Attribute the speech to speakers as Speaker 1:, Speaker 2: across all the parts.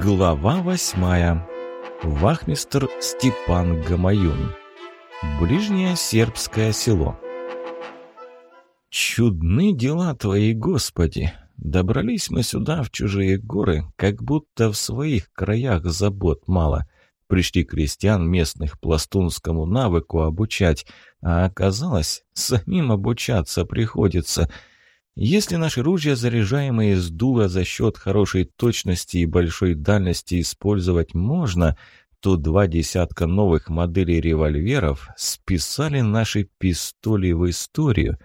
Speaker 1: Глава восьмая. Вахмистр Степан Гамаюн. Ближнее сербское село. Чудны дела твои, Господи! Добрались мы сюда, в чужие горы, как будто в своих краях забот мало. Пришли крестьян местных пластунскому навыку обучать, а оказалось, самим обучаться приходится – если наши ружья, заряжаемые с дула за счет хорошей точности и большой дальности использовать можно, то два десятка новых моделей револьверов списали наши пистоли в историю.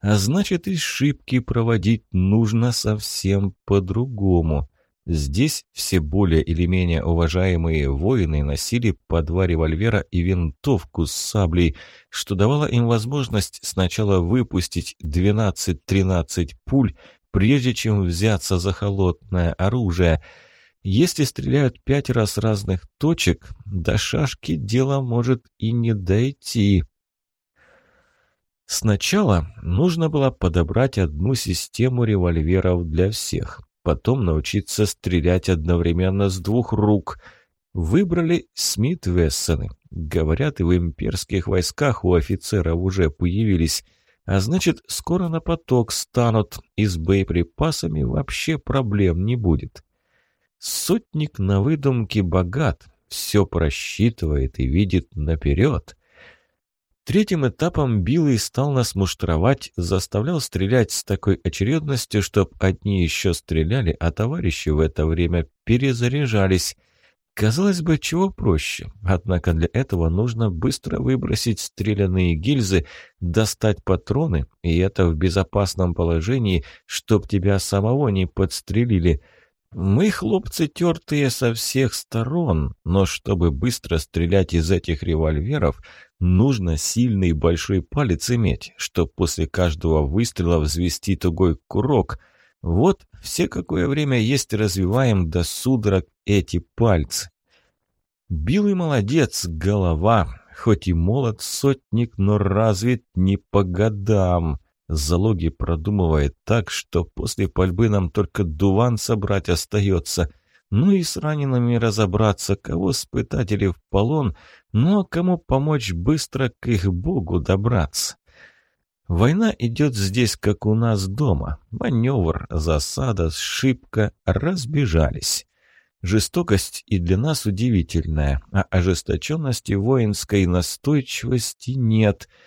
Speaker 1: А значит, и шибки проводить нужно совсем по-другому. Здесь все более или менее уважаемые воины носили по два револьвера и винтовку с саблей, что давало им возможность сначала выпустить 12-13 пуль, прежде чем взяться за холодное оружие. Если стреляют пять раз разных точек, до шашки дело может и не дойти. Сначала нужно было подобрать одну систему револьверов для всех потом научиться стрелять одновременно с двух рук. Выбрали Смит-Вессоны. Говорят, и в имперских войсках у офицеров уже появились. А значит, скоро на поток станут, и с боеприпасами вообще проблем не будет. Сотник на выдумке богат, все просчитывает и видит наперед. Третьим этапом Билый стал нас муштровать, заставлял стрелять с такой очередностью, чтоб одни еще стреляли, а товарищи в это время перезаряжались. Казалось бы, чего проще, однако для этого нужно быстро выбросить стрелянные гильзы, достать патроны, и это в безопасном положении, чтоб тебя самого не подстрелили – мы, хлопцы, тертые со всех сторон, но чтобы быстро стрелять из этих револьверов, нужно сильный большой палец иметь, чтоб после каждого выстрела взвести тугой курок. Вот все какое время есть развиваем до судорог эти пальцы. Билый молодец, голова, хоть и молод сотник, но развит не по годам. Залоги продумывает так, что после пальбы нам только дуван собрать остается. Ну и с ранеными разобраться, кого спытать или в полон, ну а кому помочь быстро к их богу добраться. Война идет здесь, как у нас дома. Маневр, засада, сшибка, разбежались. Жестокость и для нас удивительная, а ожесточенности воинской настойчивости нет —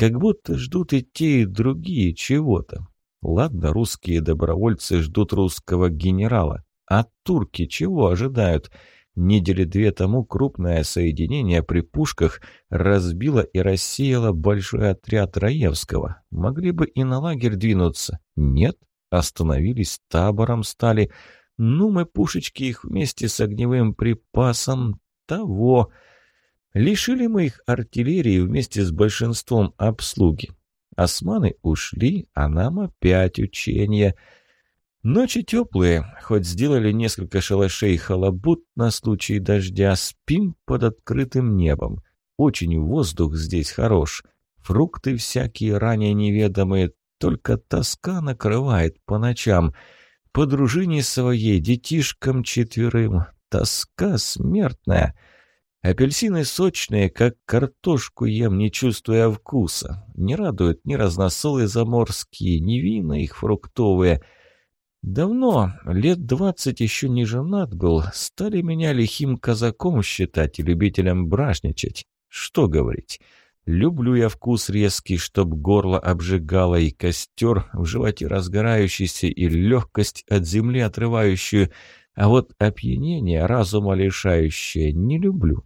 Speaker 1: как будто ждут и те, и другие чего-то. Ладно, русские добровольцы ждут русского генерала. А турки чего ожидают? Недели две тому крупное соединение при пушках разбило и рассеяло большой отряд Раевского. Могли бы и на лагерь двинуться. Нет, остановились, табором стали. Ну, мы пушечки их вместе с огневым припасом того... Лишили мы их артиллерии вместе с большинством обслуги. Османы ушли, а нам опять учения. Ночи теплые, хоть сделали несколько шалашей халабут на случай дождя, спим под открытым небом. Очень воздух здесь хорош. Фрукты всякие ранее неведомые, только тоска накрывает по ночам. По дружине своей, детишкам четверым, тоска смертная — Апельсины сочные, как картошку ем, не чувствуя вкуса. Не радуют ни разносолы заморские, ни вина их фруктовые. Давно, лет двадцать еще не женат был, стали меня лихим казаком считать и любителем бражничать. Что говорить? Люблю я вкус резкий, чтоб горло обжигало, и костер в животе разгорающийся, и легкость от земли отрывающую, а вот опьянение разума лишающее не люблю.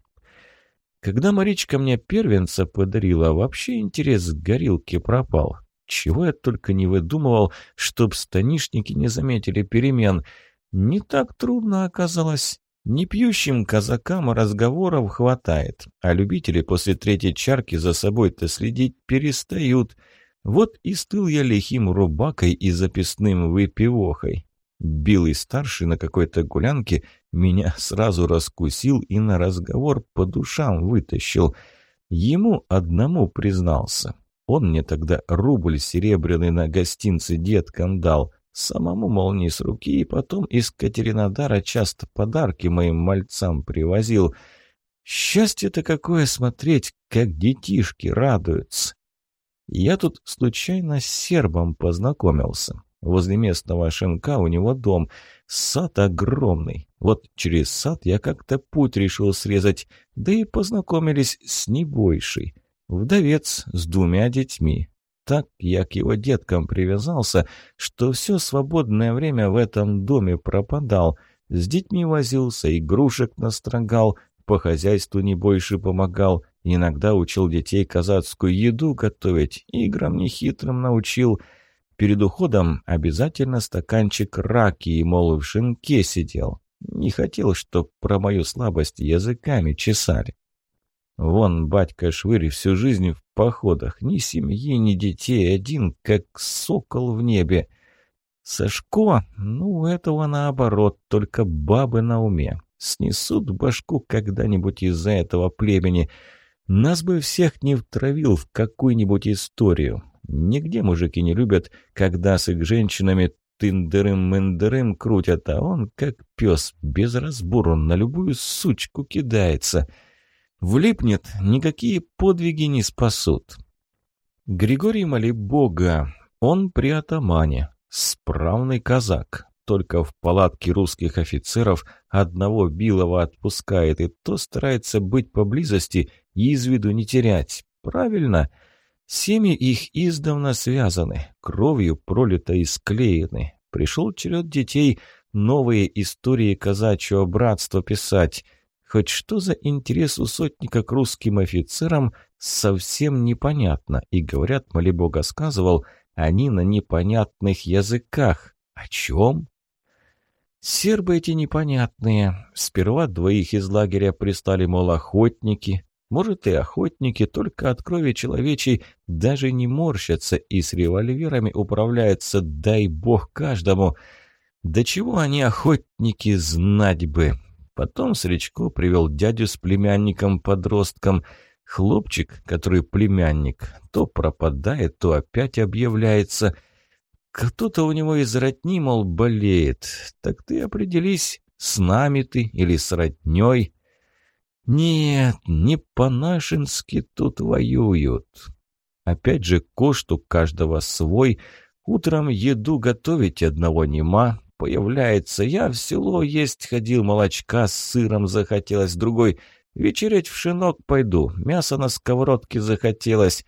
Speaker 1: Когда Маричка мне первенца подарила, вообще интерес к горилке пропал. Чего я только не выдумывал, чтоб станишники не заметили перемен. Не так трудно оказалось. Не пьющим казакам разговоров хватает, а любители после третьей чарки за собой-то следить перестают. Вот и стыл я лихим рубакой и записным выпивохой. Билый старший на какой-то гулянке меня сразу раскусил и на разговор по душам вытащил. Ему одному признался. Он мне тогда рубль серебряный на гостинце деткам дал. Самому, мол, не с руки, и потом из Катеринодара часто подарки моим мальцам привозил. Счастье-то какое смотреть, как детишки радуются. Я тут случайно с сербом познакомился. Возле местного шинка у него дом. Сад огромный. Вот через сад я как-то путь решил срезать, да и познакомились с небольшей. Вдовец с двумя детьми. Так я к его деткам привязался, что все свободное время в этом доме пропадал. С детьми возился, игрушек настрогал, по хозяйству не больше помогал, иногда учил детей казацкую еду готовить, играм нехитрым научил. Перед уходом обязательно стаканчик раки мол, в шинке сидел. Не хотел, чтоб про мою слабость языками чесали. Вон батька Швырь всю жизнь в походах, ни семьи, ни детей, один, как сокол в небе. Сашко, ну, этого наоборот, только бабы на уме. Снесут башку когда-нибудь из-за этого племени. Нас бы всех не втравил в какую-нибудь историю. Нигде мужики не любят, когда с их женщинами тындырым-мындырым крутят, а он, как пес, без разбору на любую сучку кидается — Влипнет, никакие подвиги не спасут. Григорий моли бога, он при атамане, справный казак. Только в палатке русских офицеров одного Билова отпускает, и то старается быть поблизости и из виду не терять. Правильно? Семьи их издавна связаны, кровью пролито и склеены. Пришел черед детей новые истории казачьего братства писать. Хоть что за интерес у сотника к русским офицерам, совсем непонятно. И, говорят, Малибога сказывал, они на непонятных языках. О чем? Сербы эти непонятные. Сперва двоих из лагеря пристали, мол, охотники. Может, и охотники, только от крови человечей даже не морщатся и с револьверами управляются, дай бог каждому. Да чего они охотники знать бы? Потом Сречко привел дядю с племянником-подростком. Хлопчик, который племянник, то пропадает, то опять объявляется. Кто-то у него из родни, мол, болеет. Так ты определись, с нами ты или с родней. Нет, не по-нашенски тут воюют. Опять же, кошту каждого свой. Утром еду готовить одного нема, появляется. Я в село есть ходил, молочка с сыром захотелось, другой вечерять в шинок пойду, мясо на сковородке захотелось.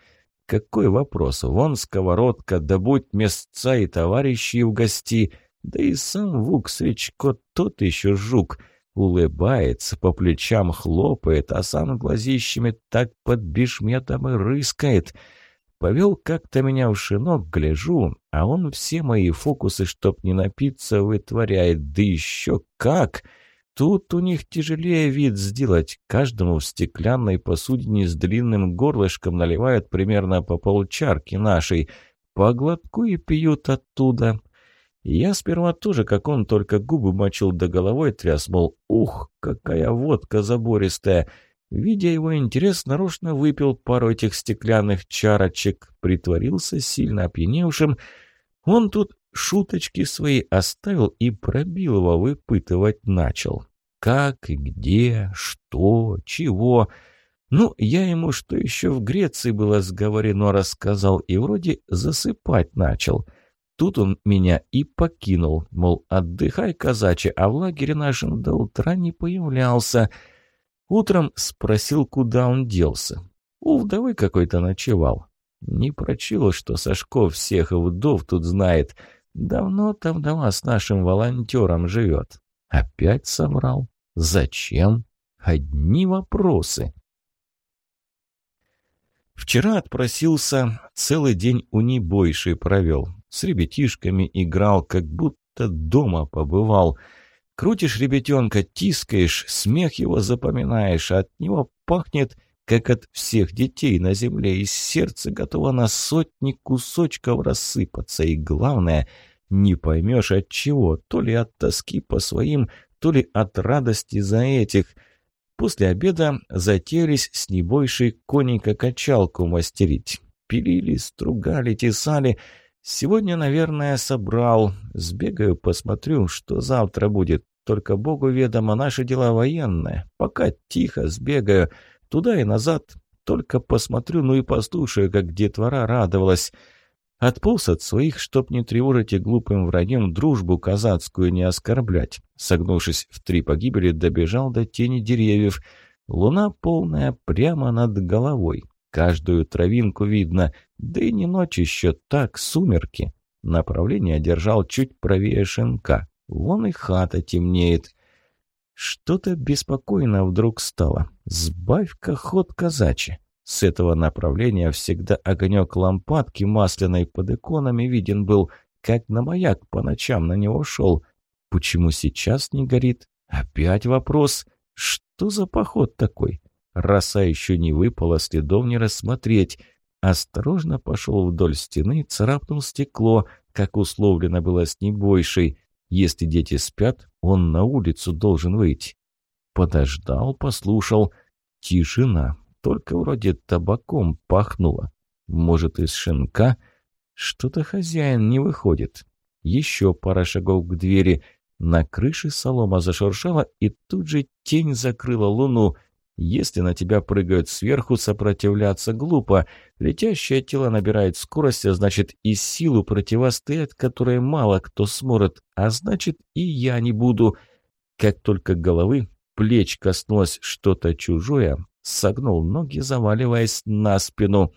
Speaker 1: Какой вопрос? Вон сковородка, да будь мясца и товарищи в гости. Да и сам Вук Свечко тот еще жук. Улыбается, по плечам хлопает, а сам глазищами так под бишметом и рыскает — Повел как-то меня в шинок, гляжу, а он все мои фокусы, чтоб не напиться, вытворяет. Да еще как! Тут у них тяжелее вид сделать. Каждому в стеклянной посудине с длинным горлышком наливают примерно по полчарки нашей. По глотку и пьют оттуда. Я сперва тоже, как он, только губы мочил до головой тряс, мол, ух, какая водка забористая. Видя его интерес, нарочно выпил пару этих стеклянных чарочек, притворился сильно опьяневшим. Он тут шуточки свои оставил и пробил его выпытывать начал. Как где, что, чего. Ну, я ему, что еще в Греции было сговорено, рассказал и вроде засыпать начал. Тут он меня и покинул, мол, отдыхай, казаче, а в лагере нашем до утра не появлялся — Утром спросил, куда он делся. У вдовы какой-то ночевал. Не прочил, что Сашко всех вдов тут знает. Давно там дома с нашим волонтером живет. Опять соврал? Зачем? Одни вопросы. Вчера отпросился, целый день у небойшей провел. С ребятишками играл, как будто дома побывал — Крутишь ребятенка, тискаешь, смех его запоминаешь, а от него пахнет, как от всех детей на земле, и сердце готово на сотни кусочков рассыпаться. И главное, не поймешь от чего, то ли от тоски по своим, то ли от радости за этих. После обеда затеялись с небольшей коненько качалку мастерить. Пилили, стругали, тесали — Сегодня, наверное, собрал. Сбегаю, посмотрю, что завтра будет. Только Богу ведомо, наши дела военные. Пока тихо сбегаю. Туда и назад. Только посмотрю, ну и послушаю, как детвора радовалась. Отполз от своих, чтоб не тревожить и глупым враньем дружбу казацкую не оскорблять. Согнувшись в три погибели, добежал до тени деревьев. Луна полная прямо над головой. Каждую травинку видно, да и не ночь еще, так, сумерки. Направление держал чуть правее шинка. Вон и хата темнеет. Что-то беспокойно вдруг стало. Сбавь-ка ход казачи. С этого направления всегда огонек лампадки масляной под иконами виден был, как на маяк по ночам на него шел. Почему сейчас не горит? Опять вопрос. Что за поход такой? Роса еще не выпала, следов не рассмотреть. Осторожно пошел вдоль стены, царапнул стекло, как условлено было с небольшей. Если дети спят, он на улицу должен выйти. Подождал, послушал. Тишина. Только вроде табаком пахнуло. Может, из шинка? Что-то хозяин не выходит. Еще пара шагов к двери. На крыше солома зашуршала, и тут же тень закрыла луну. Если на тебя прыгают сверху, сопротивляться глупо. Летящее тело набирает скорость, а значит и силу противостоять, которой мало кто сможет, а значит и я не буду. Как только головы, плеч коснулось что-то чужое, согнул ноги, заваливаясь на спину.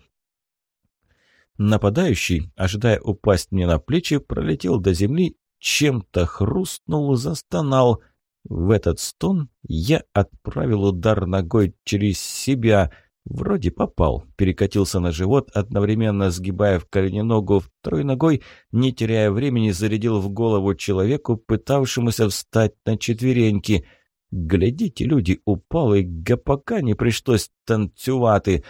Speaker 1: Нападающий, ожидая упасть мне на плечи, пролетел до земли, чем-то хрустнул, застонал — в этот стон я отправил удар ногой через себя. Вроде попал. Перекатился на живот, одновременно сгибая в колени ногу второй ногой, не теряя времени, зарядил в голову человеку, пытавшемуся встать на четвереньки. Глядите, люди, упал, и гопака не пришлось танцеваты.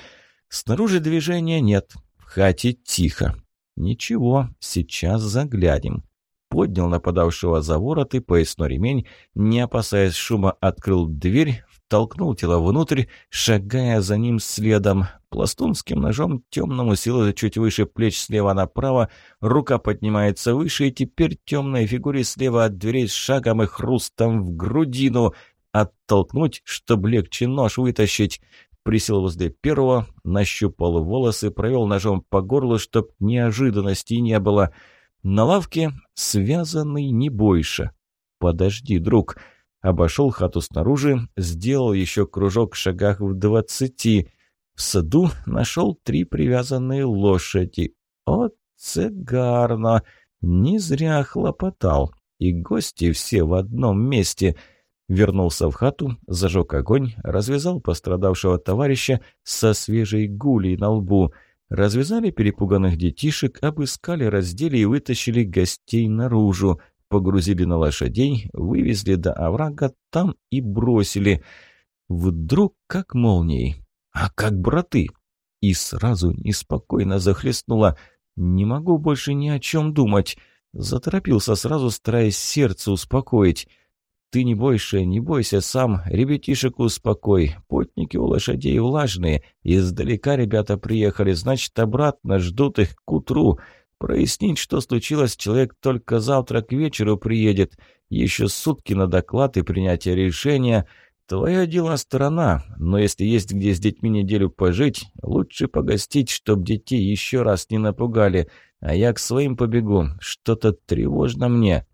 Speaker 1: Снаружи движения нет, в хате тихо. Ничего, сейчас заглянем поднял нападавшего за ворот и поясной ремень, не опасаясь шума, открыл дверь, втолкнул тело внутрь, шагая за ним следом. Пластунским ножом темному силу чуть выше плеч слева направо, рука поднимается выше, и теперь темной фигуре слева от дверей с шагом и хрустом в грудину. Оттолкнуть, чтобы легче нож вытащить. Присел возле первого, нащупал волосы, провел ножом по горлу, чтоб неожиданностей не было — на лавке связанный не больше. Подожди, друг. Обошел хату снаружи, сделал еще кружок в шагах в двадцати. В саду нашел три привязанные лошади. О, цегарно! Не зря хлопотал. И гости все в одном месте. Вернулся в хату, зажег огонь, развязал пострадавшего товарища со свежей гулей на лбу — Развязали перепуганных детишек, обыскали, раздели и вытащили гостей наружу. Погрузили на лошадей, вывезли до оврага, там и бросили. Вдруг как молнией. А как браты? И сразу неспокойно захлестнуло. Не могу больше ни о чем думать. Заторопился сразу, стараясь сердце успокоить. Ты не бойся, не бойся сам, ребятишек успокой. Потники у лошадей влажные. Издалека ребята приехали, значит, обратно ждут их к утру. Прояснить, что случилось, человек только завтра к вечеру приедет. Еще сутки на доклад и принятие решения. Твое дело сторона, но если есть где с детьми неделю пожить, лучше погостить, чтоб детей еще раз не напугали. А я к своим побегу, что-то тревожно мне.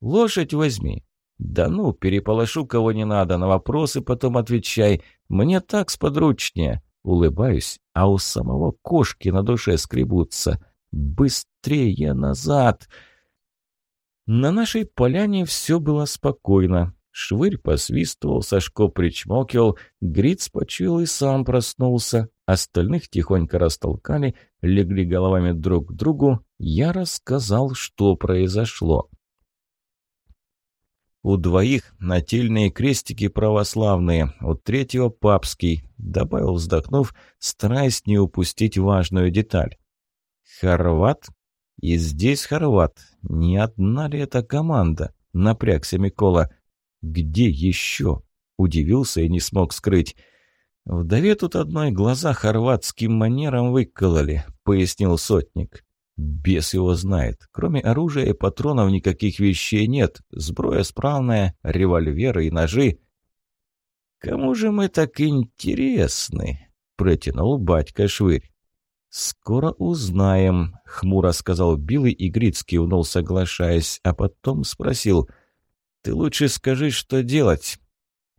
Speaker 1: Лошадь возьми, «Да ну, переполошу кого не надо, на вопросы потом отвечай. Мне так сподручнее». Улыбаюсь, а у самого кошки на душе скребутся. «Быстрее назад!» На нашей поляне все было спокойно. Швырь посвистывал, Сашко причмокивал, Гриц почуял и сам проснулся. Остальных тихонько растолкали, легли головами друг к другу. Я рассказал, что произошло. У двоих нательные крестики православные, у третьего папский, добавил, вздохнув, стараясь не упустить важную деталь. Хорват? И здесь хорват. Не одна ли это команда? Напрягся Микола. Где еще? Удивился и не смог скрыть. «Вдове тут одной глаза хорватским манером выкололи», — пояснил сотник. Бес его знает. Кроме оружия и патронов никаких вещей нет. Сброя справная, револьверы и ножи. «Кому же мы так интересны?» — протянул батька Швырь. «Скоро узнаем», — хмуро сказал Билл, и Гриц кивнул, соглашаясь, а потом спросил. «Ты лучше скажи, что делать?»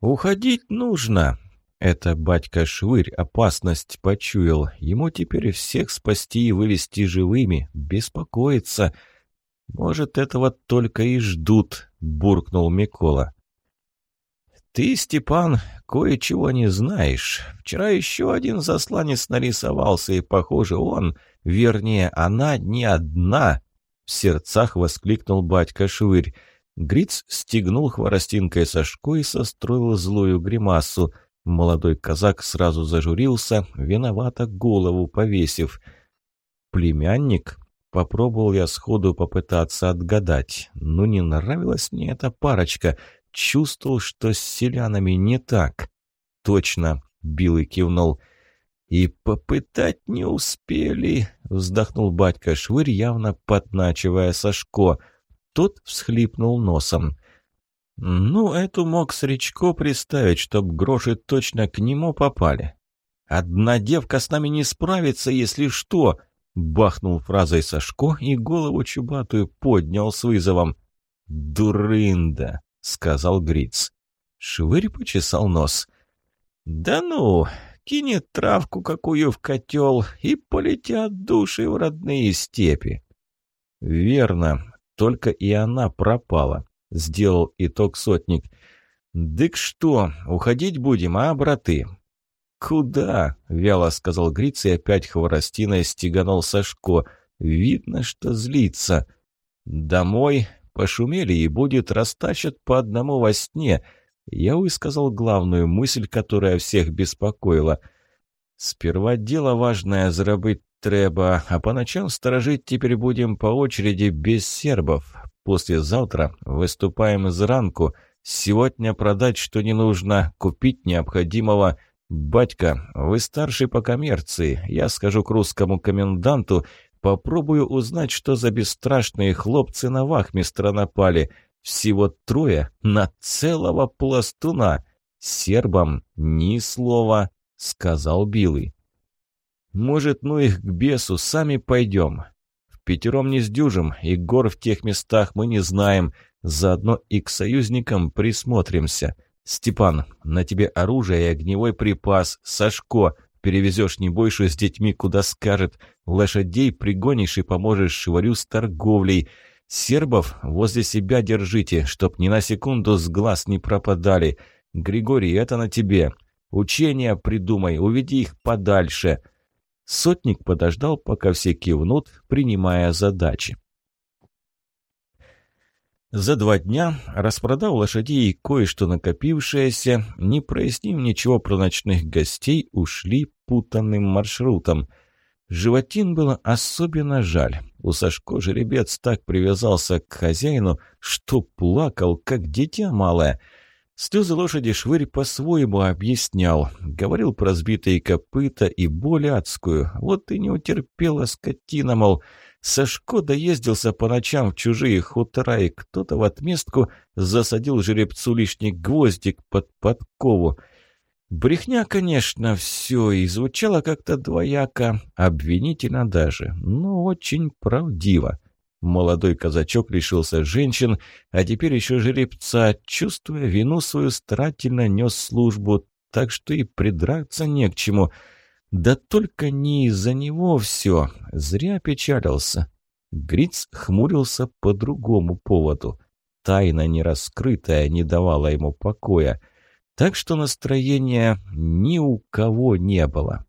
Speaker 1: «Уходить нужно», это батька Швырь опасность почуял. Ему теперь всех спасти и вывести живыми. Беспокоиться. Может, этого только и ждут, буркнул Микола. Ты, Степан, кое-чего не знаешь. Вчера еще один засланец нарисовался, и, похоже, он, вернее, она не одна, в сердцах воскликнул батька Швырь. Гриц стегнул хворостинкой Сашко и состроил злую гримасу — Молодой казак сразу зажурился, виновато голову повесив. «Племянник?» Попробовал я сходу попытаться отгадать. Но не нравилась мне эта парочка. Чувствовал, что с селянами не так. «Точно!» — Билый кивнул. «И попытать не успели!» — вздохнул батька Швырь, явно подначивая Сашко. Тот всхлипнул носом. Ну, эту мог Сречко представить, чтоб гроши точно к нему попали. «Одна девка с нами не справится, если что!» Бахнул фразой Сашко и голову чубатую поднял с вызовом. «Дурында!» — сказал Гриц. Швырь почесал нос. «Да ну, кинет травку какую в котел и полетят души в родные степи». «Верно, только и она пропала. — сделал итог сотник. «Дык что, уходить будем, а, браты?» «Куда?» — вяло сказал Гриц и опять хворостиной стеганул Сашко. «Видно, что злится. Домой пошумели и будет растащат по одному во сне». Я высказал главную мысль, которая всех беспокоила. «Сперва дело важное заработать треба, а по ночам сторожить теперь будем по очереди без сербов. Послезавтра выступаем из ранку. Сегодня продать, что не нужно, купить необходимого. Батька, вы старший по коммерции. Я скажу к русскому коменданту, попробую узнать, что за бесстрашные хлопцы на вахмистра напали. Всего трое на целого пластуна. Сербам ни слова, сказал Билый. Может, ну их к бесу, сами пойдем. Пятером не сдюжим, и гор в тех местах мы не знаем. Заодно и к союзникам присмотримся. Степан, на тебе оружие и огневой припас. Сашко, перевезешь не больше с детьми, куда скажет. Лошадей пригонишь и поможешь шварю с торговлей. Сербов возле себя держите, чтоб ни на секунду с глаз не пропадали. Григорий, это на тебе. Учения придумай, уведи их подальше. Сотник подождал, пока все кивнут, принимая задачи. За два дня, распродав лошадей и кое-что накопившееся, не прояснив ничего про ночных гостей, ушли путанным маршрутом. Животин было особенно жаль. У Сашко жеребец так привязался к хозяину, что плакал, как дитя малое — Слезы лошади Швырь по-своему объяснял. Говорил про сбитые копыта и боль адскую. Вот и не утерпела скотина, мол, Сашко доездился по ночам в чужие хутора, и кто-то в отместку засадил жеребцу лишний гвоздик под подкову. Брехня, конечно, все, и звучало как-то двояко, обвинительно даже, но очень правдиво. Молодой казачок лишился женщин, а теперь еще жеребца, чувствуя вину свою, старательно нес службу, так что и придраться не к чему. Да только не из-за него все, зря печалился. Гриц хмурился по другому поводу. Тайна нераскрытая не давала ему покоя, так что настроения ни у кого не было.